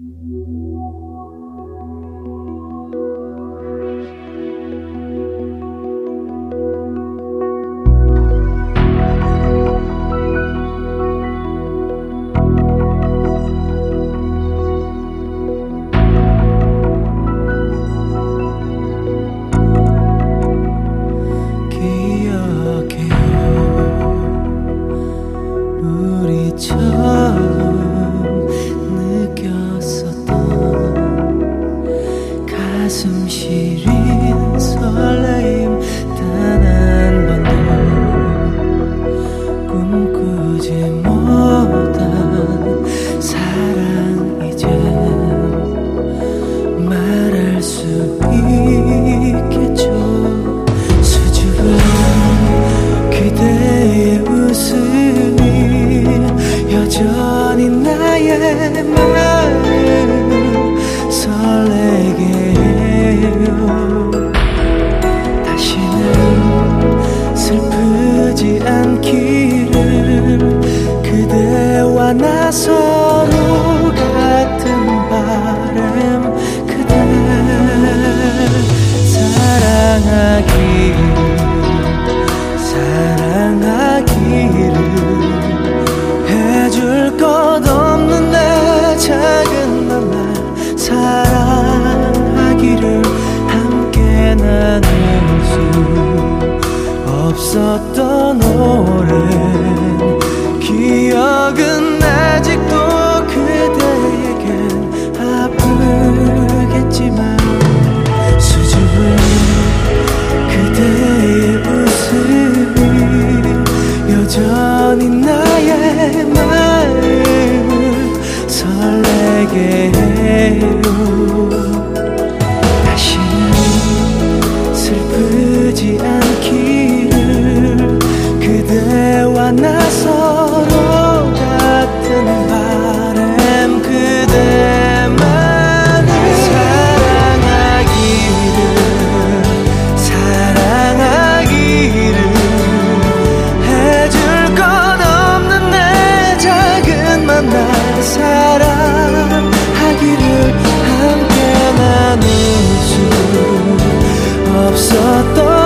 기억 해요, 물이 차. 않기를 그대와 나서 있었던 오랜 기억은 아직도 그대에겐 아프겠지만 수줍은 그대의 웃음이 여전히 나의 마음을 설레게 해요. все то